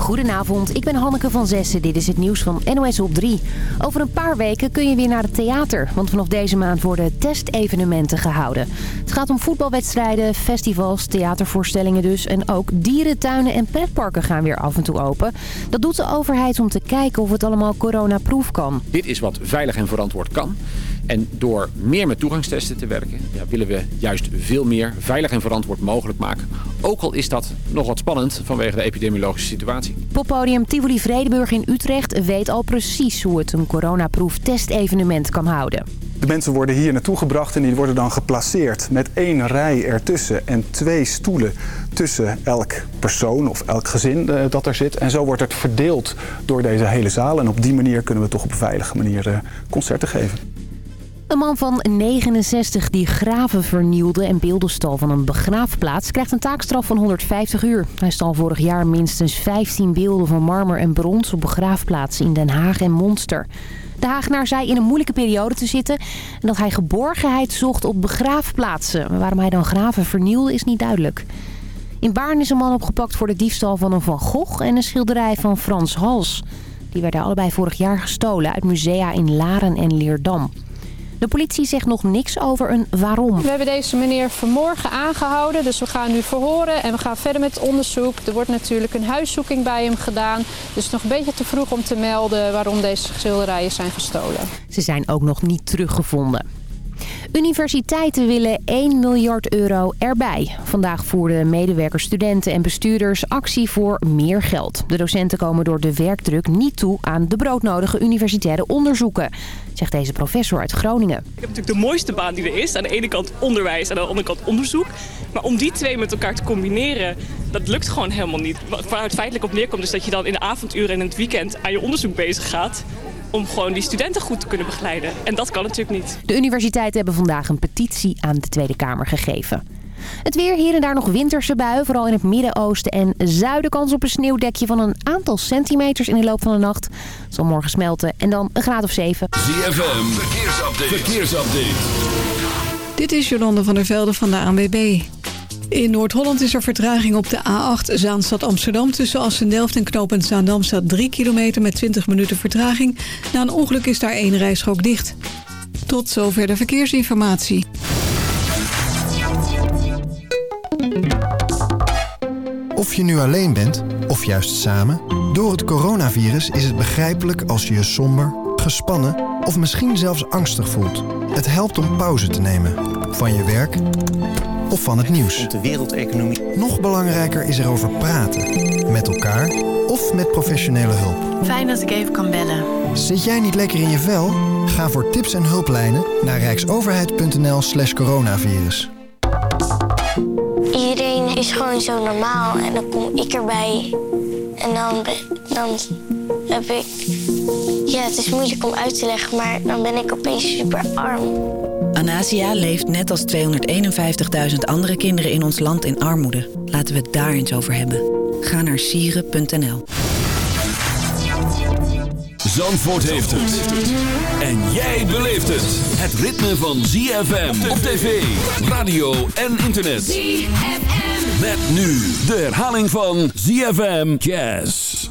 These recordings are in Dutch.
Goedenavond, ik ben Hanneke van Zessen. Dit is het nieuws van NOS op 3. Over een paar weken kun je weer naar het theater. Want vanaf deze maand worden testevenementen gehouden. Het gaat om voetbalwedstrijden, festivals, theatervoorstellingen dus. En ook dierentuinen en pretparken gaan weer af en toe open. Dat doet de overheid om te kijken of het allemaal coronaproof kan. Dit is wat veilig en verantwoord kan. En door meer met toegangstesten te werken... Ja, willen we juist veel meer veilig en verantwoord mogelijk maken. Ook al is dat nog wat spannend vanwege de epidemiologische situatie. Poppodium Tivoli Vredenburg in Utrecht weet al precies hoe het een coronaproof testevenement kan houden. De mensen worden hier naartoe gebracht en die worden dan geplaceerd met één rij ertussen en twee stoelen tussen elk persoon of elk gezin eh, dat er zit. En zo wordt het verdeeld door deze hele zaal en op die manier kunnen we toch op een veilige manier eh, concerten geven. Een man van 69 die graven vernielde en beelden stal van een begraafplaats... krijgt een taakstraf van 150 uur. Hij stal vorig jaar minstens 15 beelden van marmer en brons op begraafplaatsen in Den Haag en Monster. De Hagenaar zei in een moeilijke periode te zitten... en dat hij geborgenheid zocht op begraafplaatsen. Waarom hij dan graven vernielde is niet duidelijk. In Baarn is een man opgepakt voor de diefstal van een Van Gogh en een schilderij van Frans Hals. Die werden allebei vorig jaar gestolen uit musea in Laren en Leerdam. De politie zegt nog niks over een waarom. We hebben deze meneer vanmorgen aangehouden, dus we gaan nu verhoren en we gaan verder met het onderzoek. Er wordt natuurlijk een huiszoeking bij hem gedaan, dus het is nog een beetje te vroeg om te melden waarom deze schilderijen zijn gestolen. Ze zijn ook nog niet teruggevonden. Universiteiten willen 1 miljard euro erbij. Vandaag voerden medewerkers, studenten en bestuurders actie voor meer geld. De docenten komen door de werkdruk niet toe aan de broodnodige universitaire onderzoeken, zegt deze professor uit Groningen. Ik heb natuurlijk de mooiste baan die er is. Aan de ene kant onderwijs en aan de andere kant onderzoek. Maar om die twee met elkaar te combineren, dat lukt gewoon helemaal niet. Waar het feitelijk op neerkomt is dat je dan in de avonduren en in het weekend aan je onderzoek bezig gaat om gewoon die studenten goed te kunnen begeleiden. En dat kan natuurlijk niet. De universiteiten hebben vandaag een petitie aan de Tweede Kamer gegeven. Het weer, hier en daar nog winterse buien. Vooral in het Midden-Oosten en zuiden kans op een sneeuwdekje van een aantal centimeters in de loop van de nacht. Het zal morgen smelten en dan een graad of 7. ZFM, verkeersupdate. verkeersupdate. Dit is Jolande van der Velde van de ANWB. In Noord-Holland is er vertraging op de A8 Zaanstad-Amsterdam... tussen Assen-Delft en knooppunt Zaandam staat 3 kilometer met 20 minuten vertraging. Na een ongeluk is daar één rijstrook dicht. Tot zover de verkeersinformatie. Of je nu alleen bent, of juist samen... door het coronavirus is het begrijpelijk als je je somber, gespannen... of misschien zelfs angstig voelt. Het helpt om pauze te nemen. Van je werk of van het nieuws. De wereldeconomie. Nog belangrijker is erover praten. Met elkaar of met professionele hulp. Fijn dat ik even kan bellen. Zit jij niet lekker in je vel? Ga voor tips en hulplijnen naar rijksoverheid.nl slash coronavirus. Iedereen is gewoon zo normaal en dan kom ik erbij. En dan, dan heb ik... Ja, het is moeilijk om uit te leggen, maar dan ben ik opeens super arm. Anasia leeft net als 251.000 andere kinderen in ons land in armoede. Laten we het daar eens over hebben. Ga naar sieren.nl Zandvoort heeft het. En jij beleeft het. Het ritme van ZFM op tv, radio en internet. ZFM. Met nu de herhaling van ZFM Jazz.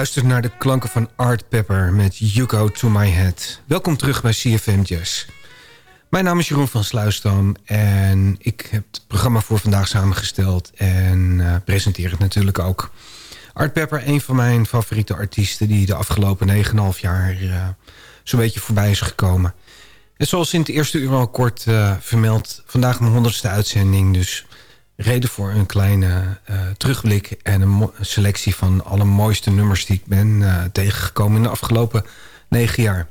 Luistert naar de klanken van Art Pepper met You Go To My Head. Welkom terug bij CFM Jazz. Mijn naam is Jeroen van Sluisdam en ik heb het programma voor vandaag samengesteld... en uh, presenteer het natuurlijk ook. Art Pepper, een van mijn favoriete artiesten... die de afgelopen 9,5 jaar uh, zo'n beetje voorbij is gekomen. En zoals in het eerste uur al kort uh, vermeld... vandaag mijn honderdste uitzending, dus reden voor een kleine uh, terugblik... en een selectie van alle mooiste nummers die ik ben uh, tegengekomen... in de afgelopen negen jaar.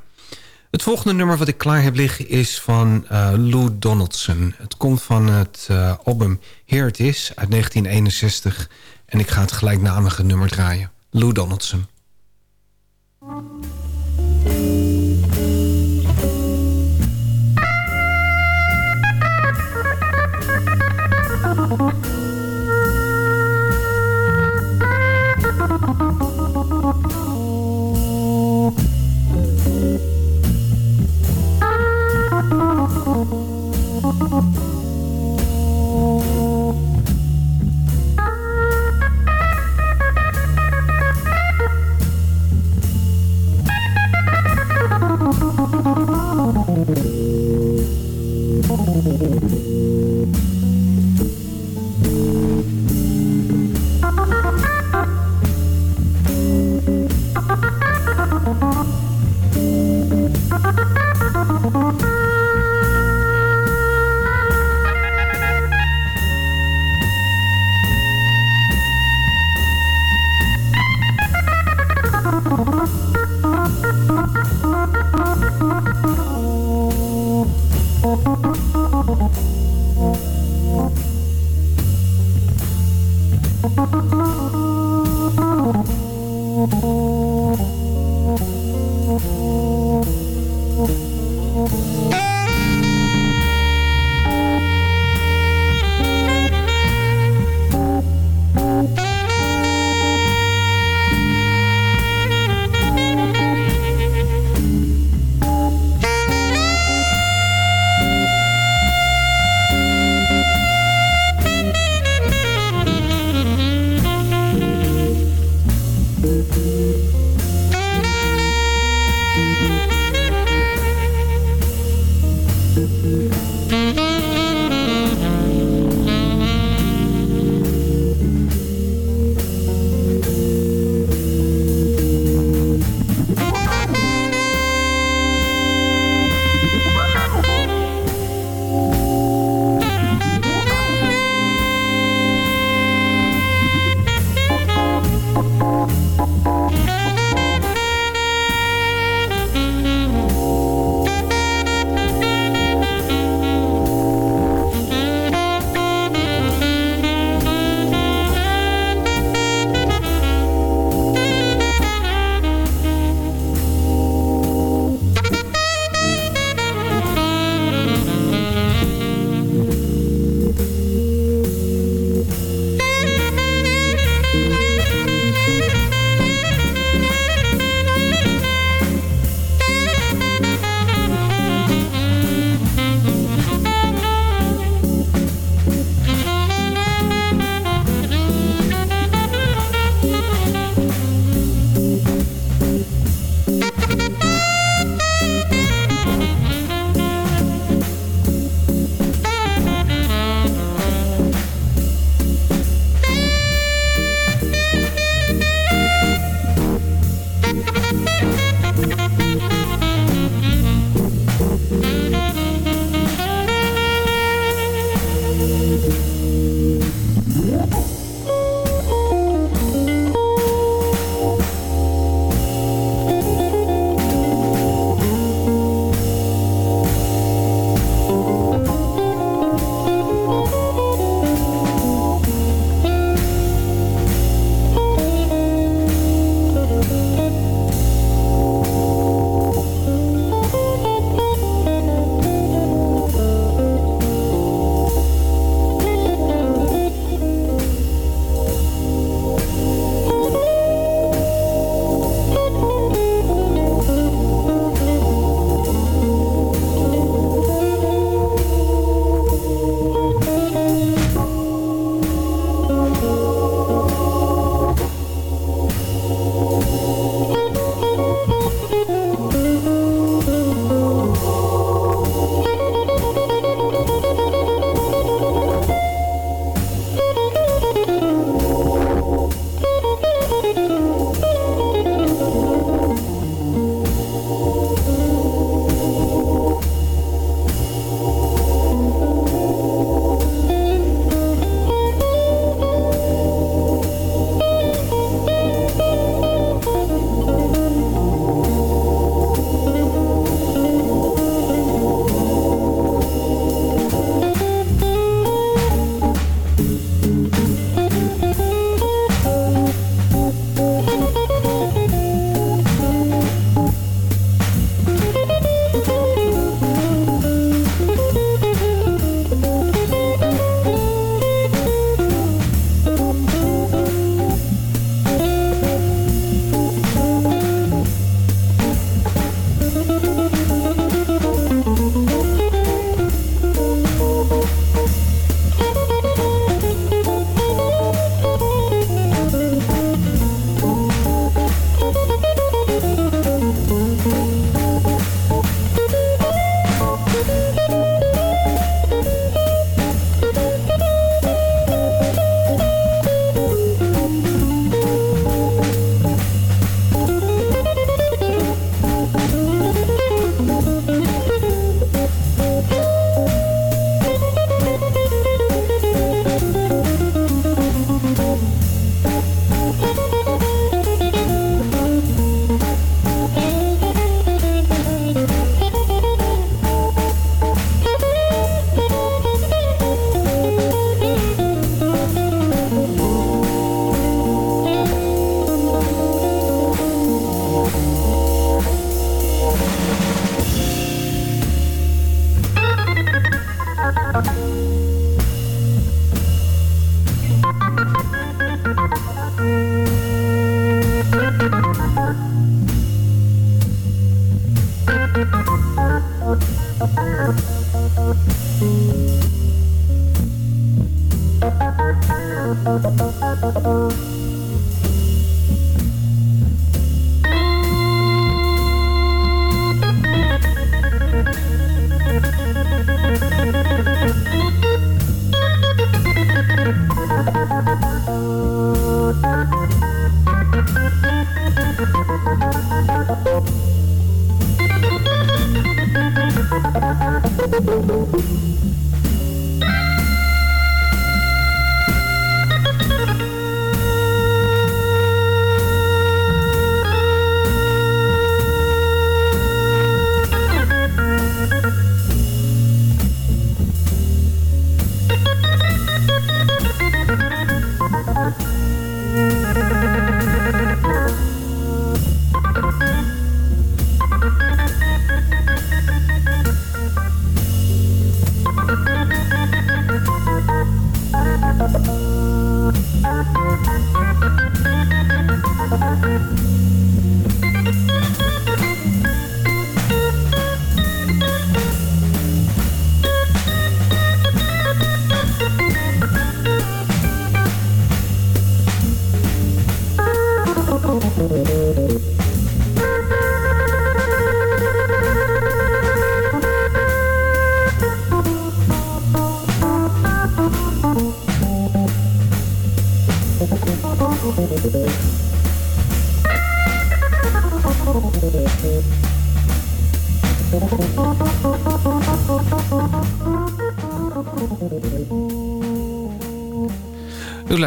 Het volgende nummer wat ik klaar heb liggen is van uh, Lou Donaldson. Het komt van het album Here It Is uit 1961... en ik ga het gelijknamige nummer draaien. Lou Donaldson.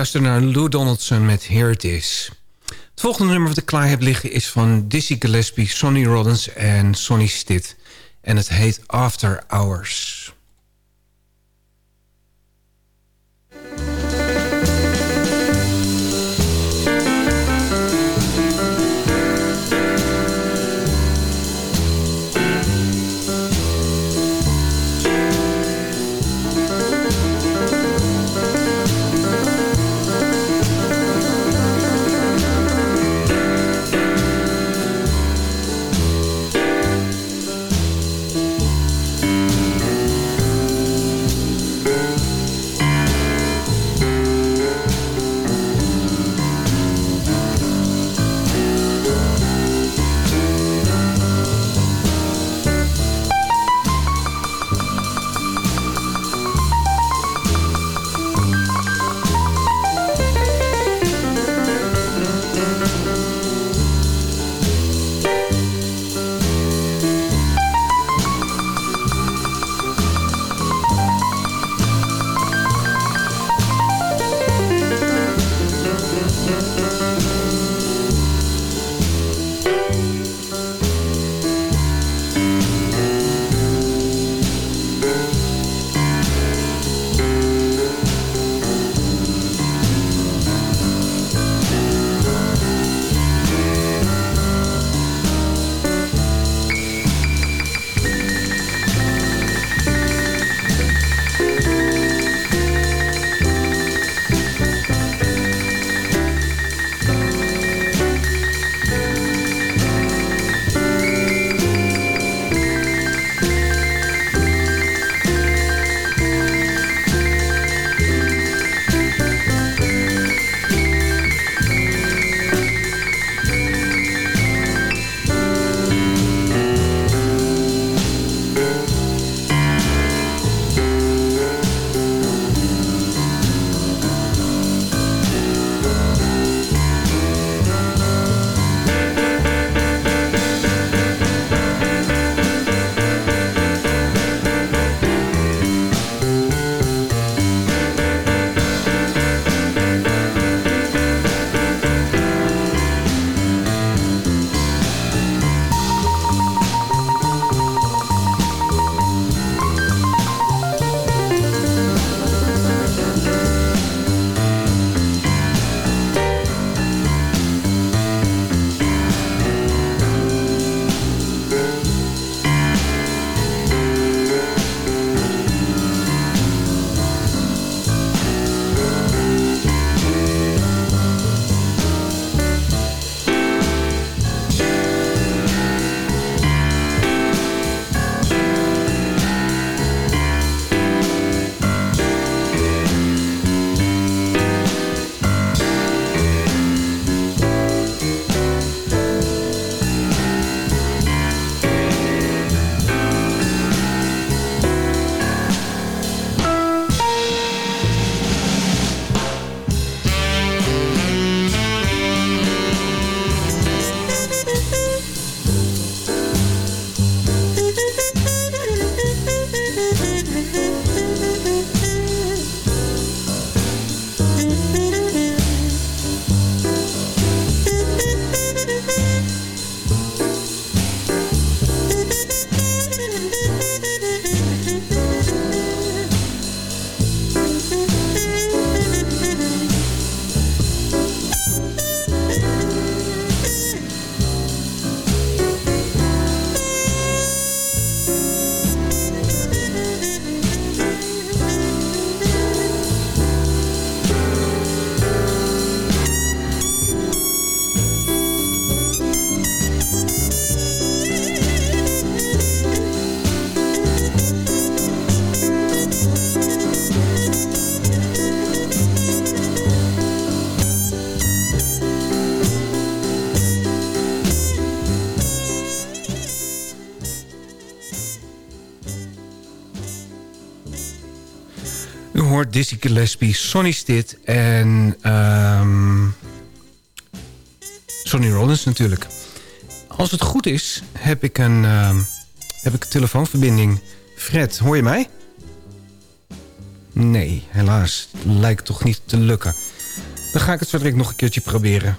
U luistert naar Lou Donaldson met Here It Is. Het volgende nummer wat ik klaar heb liggen is van Dizzy Gillespie, Sonny Rollins en Sonny Stitt. En het heet After Hours. Dizzy Gillespie, Sonny Stitt en um, Sonny Rollins natuurlijk. Als het goed is, heb ik een, uh, heb ik een telefoonverbinding. Fred, hoor je mij? Nee, helaas. Lijkt toch niet te lukken. Dan ga ik het zo direct nog een keertje proberen.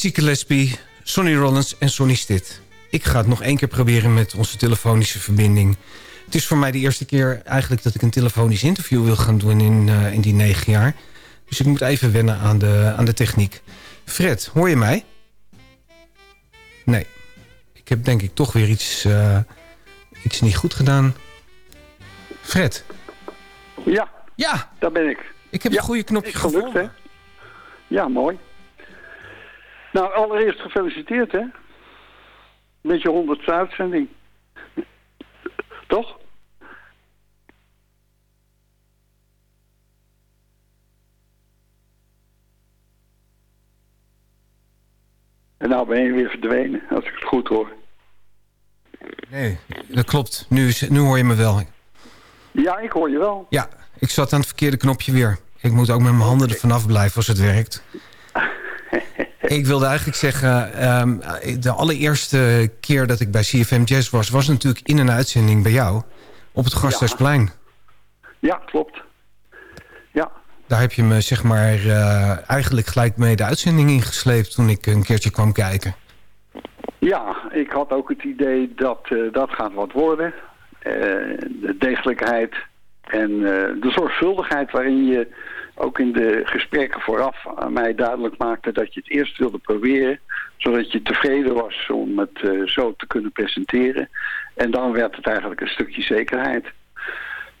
Dizzy Gillespie, Sonny Rollins en Sonny Stitt. ik ga het nog één keer proberen met onze telefonische verbinding. Het is voor mij de eerste keer eigenlijk dat ik een telefonisch interview wil gaan doen in, uh, in die negen jaar. Dus ik moet even wennen aan de, aan de techniek. Fred, hoor je mij? Nee. Ik heb denk ik toch weer iets, uh, iets niet goed gedaan. Fred? Ja. Ja. Daar ben ik. Ik heb ja, een goede knopje gevonden. Ja, mooi. Nou, allereerst gefeliciteerd, hè? Met je honderdste uitzending. Toch? En nou ben je weer verdwenen, als ik het goed hoor. Nee, dat klopt. Nu, nu hoor je me wel. Ja, ik hoor je wel. Ja, ik zat aan het verkeerde knopje weer. Ik moet ook met mijn handen er vanaf blijven als het werkt. ik wilde eigenlijk zeggen... Um, de allereerste keer dat ik bij CFM Jazz was... was natuurlijk in een uitzending bij jou. Op het Gasthuisplein. Ja, ja klopt. Ja. Daar heb je me zeg maar uh, eigenlijk gelijk mee de uitzending ingesleept... toen ik een keertje kwam kijken. Ja, ik had ook het idee dat uh, dat gaat wat worden. Uh, de degelijkheid en de zorgvuldigheid waarin je ook in de gesprekken vooraf aan mij duidelijk maakte dat je het eerst wilde proberen. Zodat je tevreden was om het uh, zo te kunnen presenteren. En dan werd het eigenlijk een stukje zekerheid.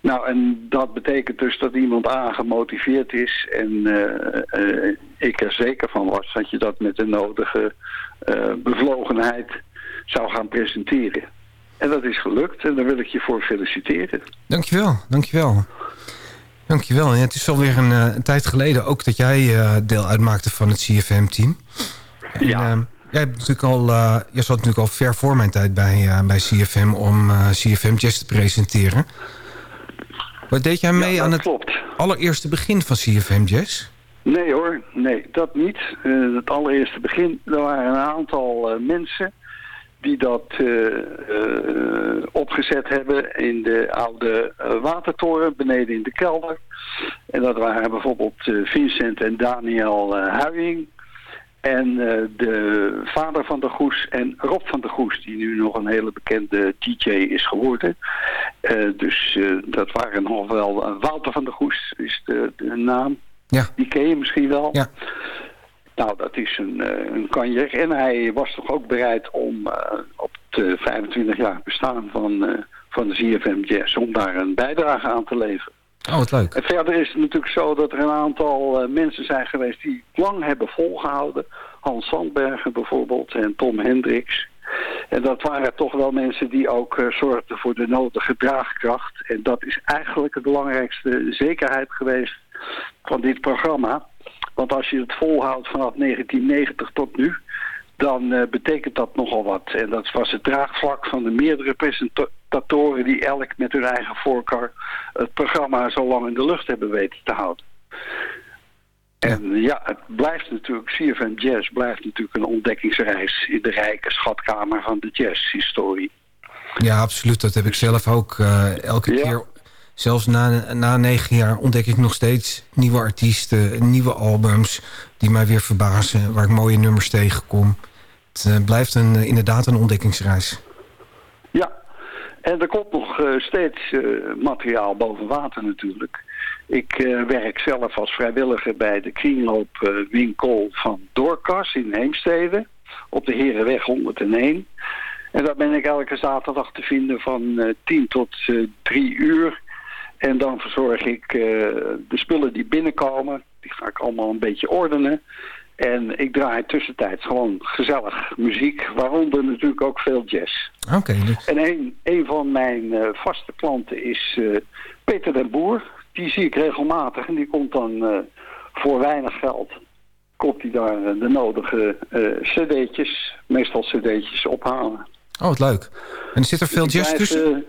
Nou, en dat betekent dus dat iemand A gemotiveerd is en uh, ik er zeker van was dat je dat met de nodige bevlogenheid zou gaan presenteren. En dat is gelukt en daar wil ik je voor feliciteren. Dankjewel, dankjewel. Dankjewel. Ja, het is alweer een, uh, een tijd geleden ook dat jij uh, deel uitmaakte van het CFM-team. Ja. Uh, jij, hebt natuurlijk al, uh, jij zat natuurlijk al ver voor mijn tijd bij, bij CFM om CFM Jazz te presenteren. Wat deed jij mee ja, aan het klopt. allereerste begin van CFM Jazz? Nee hoor, nee, dat niet. het allereerste begin, er waren een aantal mensen die dat uh, uh, opgezet hebben in de oude uh, watertoren beneden in de kelder. En dat waren bijvoorbeeld Vincent en Daniel Huying. En de vader van de Goes en Rob van de Goes, die nu nog een hele bekende DJ is geworden. dus dat waren nog wel... Wouter van de Goes is de, de naam. Ja. Die ken je misschien wel. Ja. Nou, dat is een, uh, een kanjer. En hij was toch ook bereid om uh, op het 25 jaar bestaan van, van de ZFM Jazz... om daar een bijdrage aan te leveren. Oh, wat leuk. En verder is het natuurlijk zo dat er een aantal mensen zijn geweest... die lang hebben volgehouden. Hans Sandbergen bijvoorbeeld en Tom Hendricks. En dat waren toch wel mensen die ook zorgden voor de nodige draagkracht. En dat is eigenlijk de belangrijkste zekerheid geweest van dit programma... Want als je het volhoudt vanaf 1990 tot nu, dan uh, betekent dat nogal wat. En dat was het draagvlak van de meerdere presentatoren die elk met hun eigen voorkeur het programma zo lang in de lucht hebben weten te houden. En ja, het blijft natuurlijk, CFM Jazz blijft natuurlijk een ontdekkingsreis in de rijke schatkamer van de jazzhistorie. Ja, absoluut. Dat heb ik zelf ook uh, elke ja. keer Zelfs na, na negen jaar ontdek ik nog steeds nieuwe artiesten, nieuwe albums... die mij weer verbazen, waar ik mooie nummers tegenkom. Het uh, blijft een, uh, inderdaad een ontdekkingsreis. Ja, en er komt nog uh, steeds materiaal boven water natuurlijk. Ik werk zelf als vrijwilliger bij de kringloopwinkel van Doorkas in Heemstede... op de Herenweg 101... En daar ben ik elke zaterdag te vinden van 10 tot 3 uur... En dan verzorg ik uh, de spullen die binnenkomen. Die ga ik allemaal een beetje ordenen. En ik draai tussentijds gewoon gezellig muziek. Waaronder natuurlijk ook veel jazz. Oké. Okay, dus... En een, een van mijn uh, vaste klanten is uh, Peter den Boer. Die zie ik regelmatig. En die komt dan voor weinig geld. Komt hij daar de nodige cd'tjes, meestal cd'tjes ophalen. Oh, wat leuk. En zit er veel Dus jazz tussen?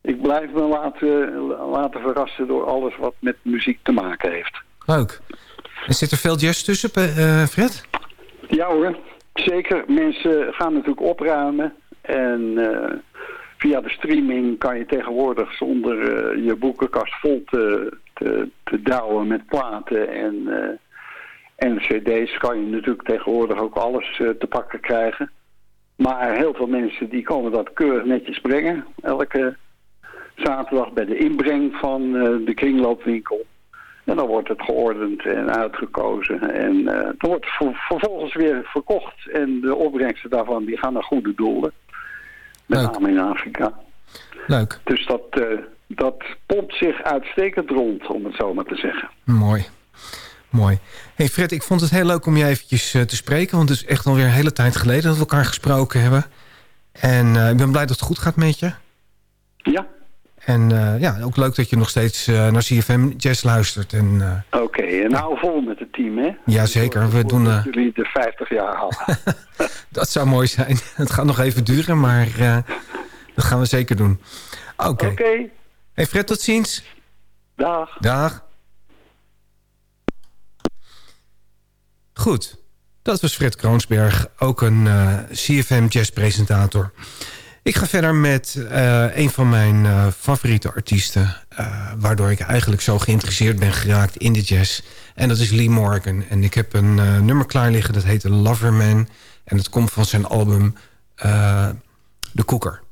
Ik blijf me laten, laten verrassen door alles wat met muziek te maken heeft. Leuk. En zit er veel jazz tussen, uh, Fred? Ja hoor, zeker. Mensen gaan natuurlijk opruimen. En uh, via de streaming kan je tegenwoordig zonder uh, je boekenkast vol te, te, te douwen met platen en, en cd's... kan je natuurlijk tegenwoordig ook alles te pakken krijgen. Maar heel veel mensen die komen dat keurig netjes brengen. Elke zaterdag bij de inbreng van uh, de kringloopwinkel. En dan wordt het geordend en uitgekozen. En uh, dan wordt vervolgens weer verkocht. En de opbrengsten daarvan die gaan naar goede doelen. Met name in Afrika. Leuk. Dus dat, uh, dat pompt zich uitstekend rond, om het zo maar te zeggen. Mooi. Mooi. Hey Fred, ik vond het heel leuk om je eventjes te spreken. Want het is echt alweer een hele tijd geleden dat we elkaar gesproken hebben. En uh, ik ben blij dat het goed gaat met je. Ja. En uh, ja, ook leuk dat je nog steeds naar CFM Jazz luistert. En, Oké, okay, en hou vol met het team, hè? Jazeker, we doen... Uh... jullie de 50 jaar halen. dat zou mooi zijn. het gaat nog even duren, maar dat gaan we zeker doen. Oké. Okay. Okay. Hey Fred, tot ziens. Dag. Dag. Goed, dat was Fred Kroonsberg, ook een uh, CFM jazzpresentator. Ik ga verder met uh, een van mijn uh, favoriete artiesten... waardoor ik eigenlijk zo geïnteresseerd ben geraakt in de jazz. En dat is Lee Morgan. En ik heb een nummer klaar liggen, dat heet Loverman. En dat komt van zijn album The Cooker.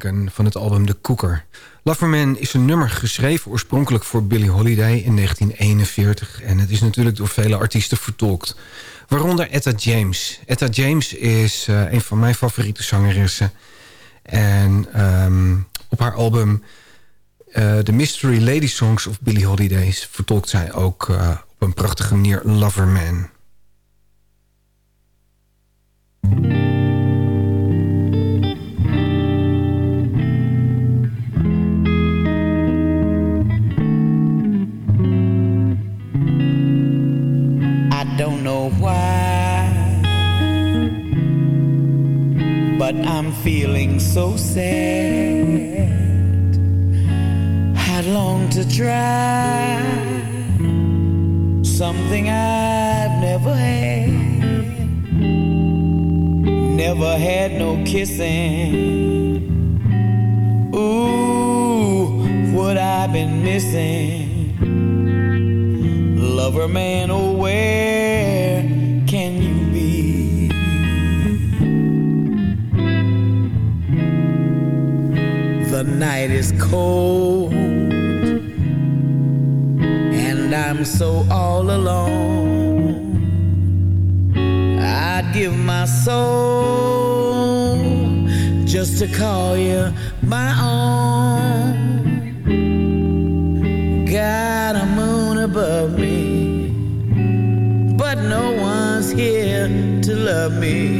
Van het album The Cooker. Loverman is een nummer geschreven oorspronkelijk voor Billie Holiday in 1941... en het is natuurlijk door vele artiesten vertolkt. Waaronder Etta James. Etta James is uh, een van mijn favoriete zangeressen. En um, op haar album uh, The Mystery Lady Songs of Billie Holiday... vertolkt zij ook uh, op een prachtige manier Loverman... why, but I'm feeling so sad. Had long to try something I've never had. Never had no kissing. Ooh, what I've been missing lover man, oh night is cold and I'm so all alone. I'd give my soul just to call you my own. Got a moon above me But no one's here to love me.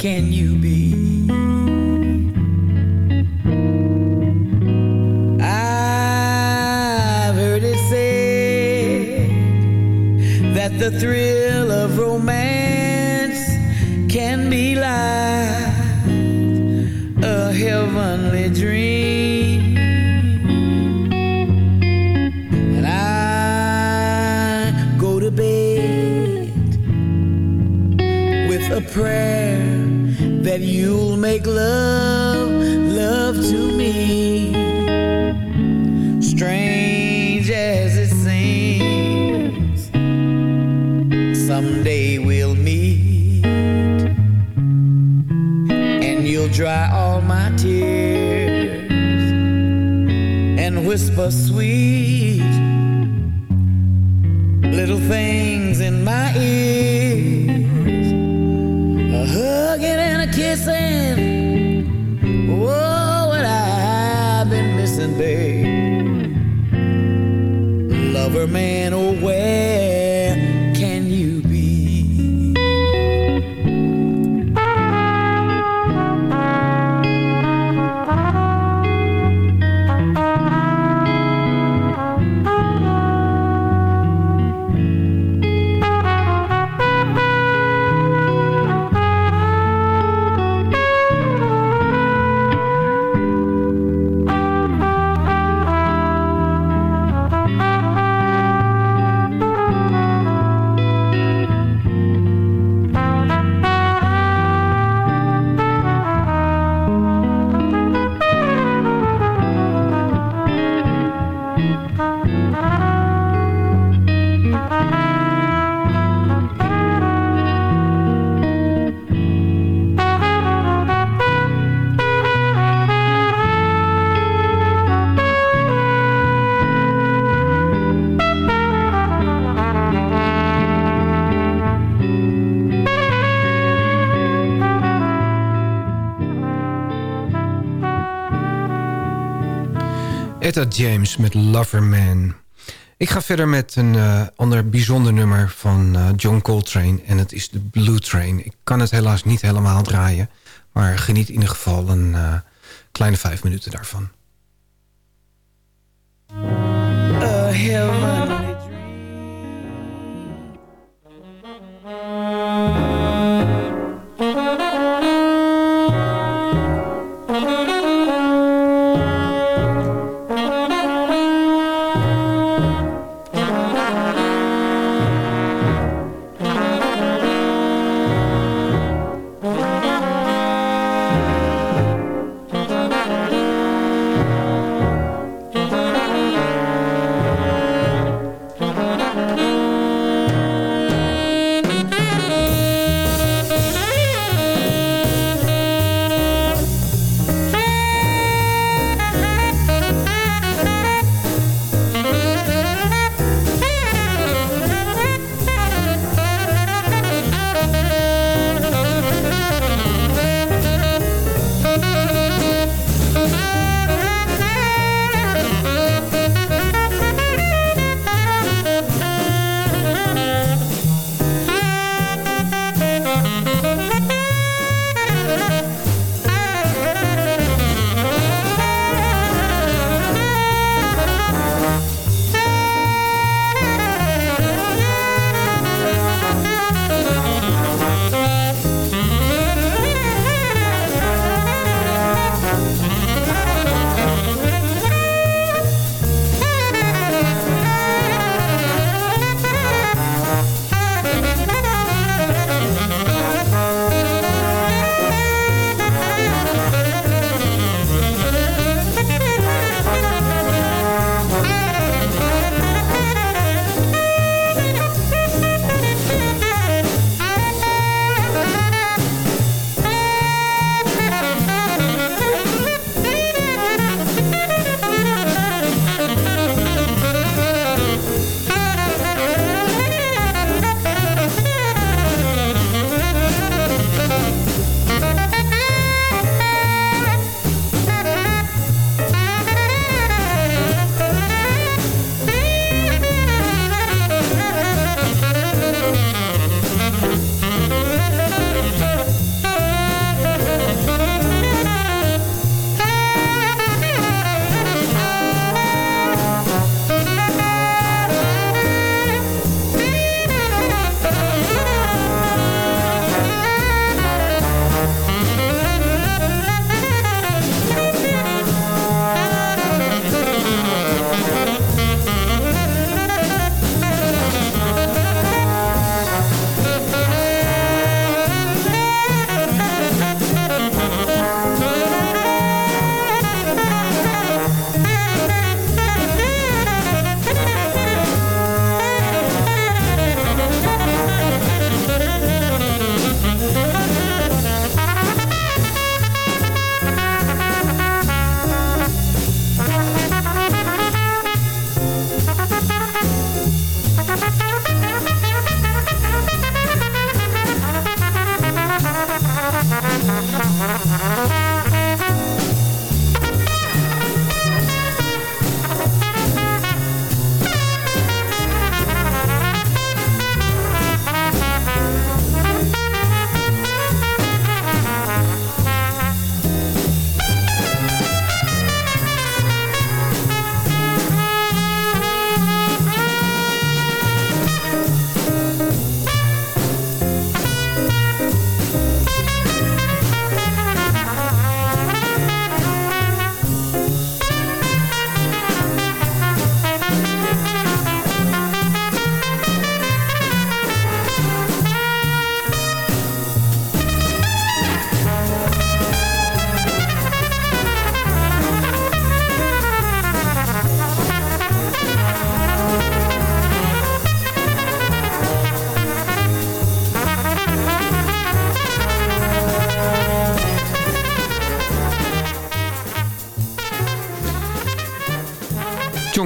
Can you be? I've heard it said that the thrill of romance can be like a heavenly dream. Prayer that you'll make love, love to me. Strange as it seems, someday we'll meet, and you'll dry all my tears and whisper sweet little things and Etta James met Loverman. Ik ga verder met een uh, ander bijzonder nummer van uh, John Coltrane. En het is de Blue Train. Ik kan het helaas niet helemaal draaien. Maar geniet in ieder geval een uh, kleine vijf minuten daarvan.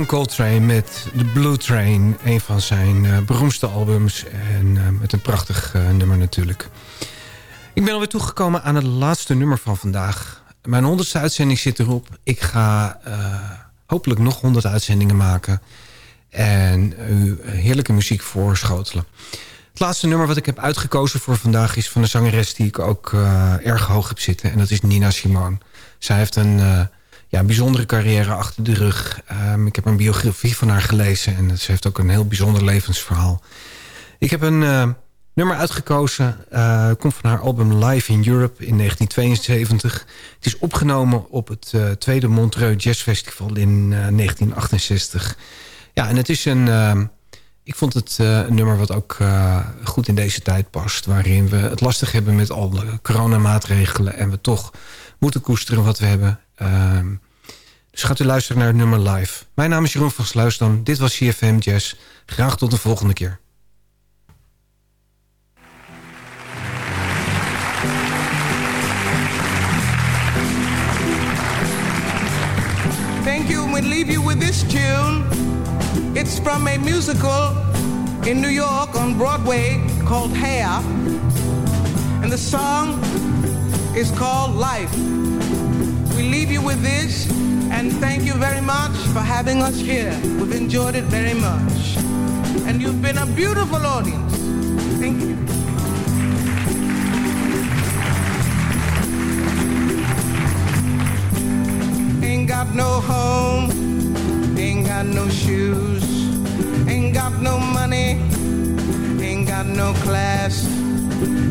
John Coltrane met The Blue Train. Een van zijn uh, beroemdste albums. En uh, met een prachtig uh, nummer natuurlijk. Ik ben alweer toegekomen aan het laatste nummer van vandaag. Mijn honderdste uitzending zit erop. Ik ga hopelijk nog honderd uitzendingen maken. En u heerlijke muziek voorschotelen. Het laatste nummer wat ik heb uitgekozen voor vandaag... is van een zangeres die ik ook erg hoog heb zitten. En dat is Nina Simone. Zij heeft een ja, bijzondere carrière achter de rug. Um, ik heb een biografie van haar gelezen en ze heeft ook een heel bijzonder levensverhaal. Ik heb een uh, nummer uitgekozen. Uh, komt van haar album Live in Europe in 1972. Het is opgenomen op het uh, tweede Montreux Jazz Festival in 1968. Ja, en het is een... Ehm, ik vond het een nummer wat ook goed in deze tijd past. Waarin we het lastig hebben met alle coronamaatregelen. En we toch moeten koesteren wat we hebben. Uh, dus gaat u luisteren naar het nummer live. Mijn naam is Jeroen van Sluisdam. Dit was CFM Jazz. Graag tot de volgende keer. Thank you. We leave you with this tune. It's from a musical in New York on Broadway called Hair. And the song is called Life. We leave you with this and thank you very much for having us here. We've enjoyed it very much. And you've been a beautiful audience. Thank you. Ain't got no home, ain't got no shoes, ain't got no money, ain't got no class,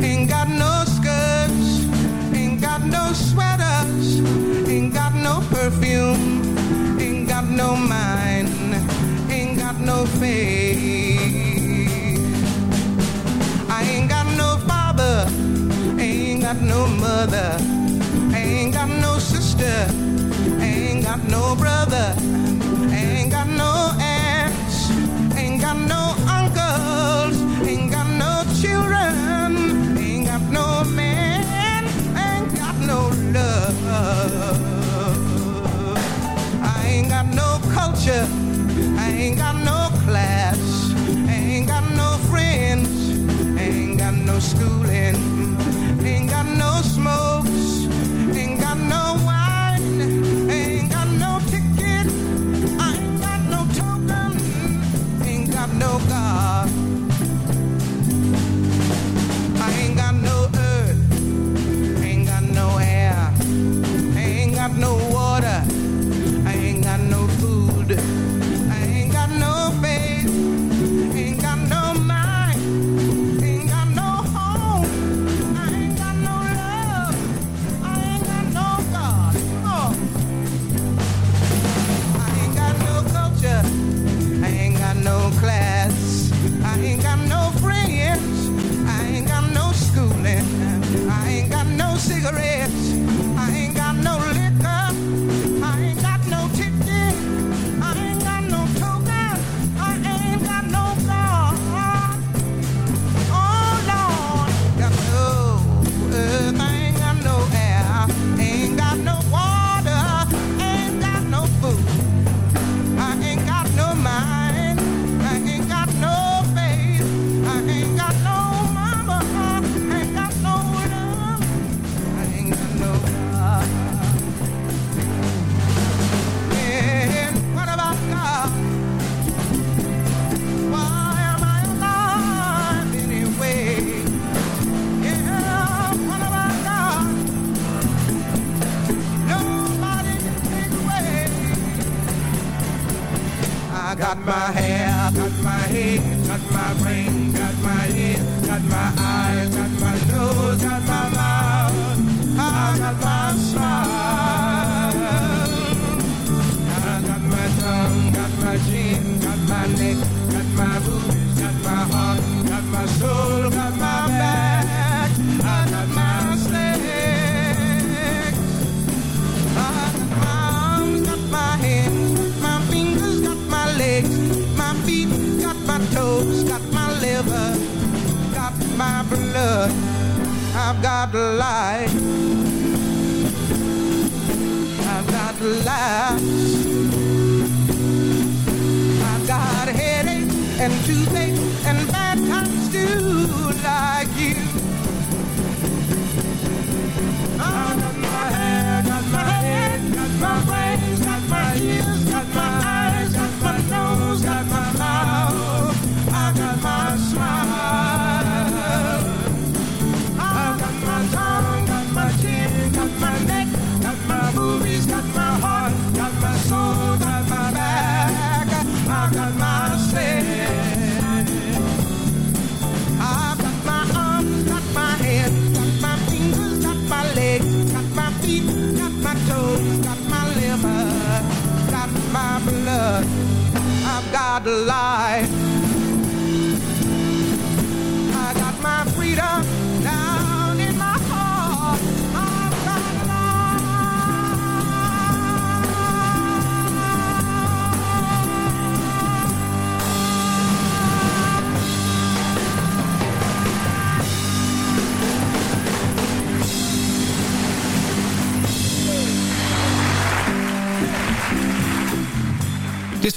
ain't got no skirts got no sweaters, ain't got no perfume, ain't got no mind, ain't got no faith. I ain't got no father, ain't got no mother, ain't got no sister, ain't got no brother, ain't got no aunts, ain't got no uncles, ain't got no children, love. I ain't got no culture. I ain't got no class.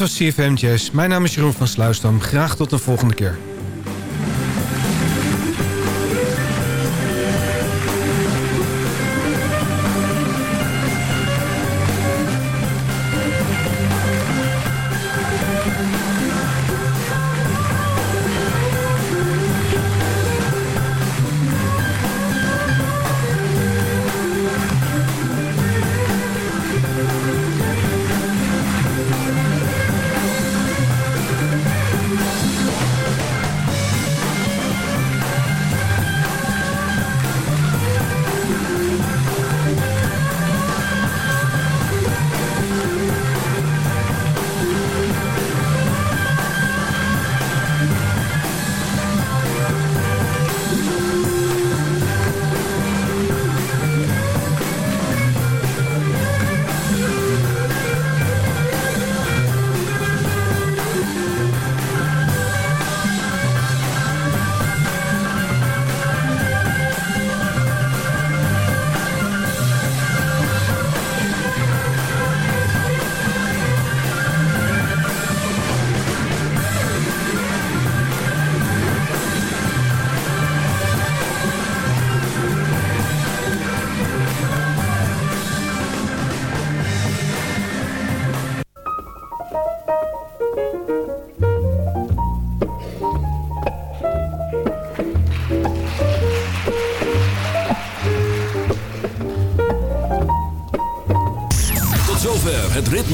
was CFM Jazz. Mijn naam is Jeroen van Sluisdam. Graag tot de volgende keer.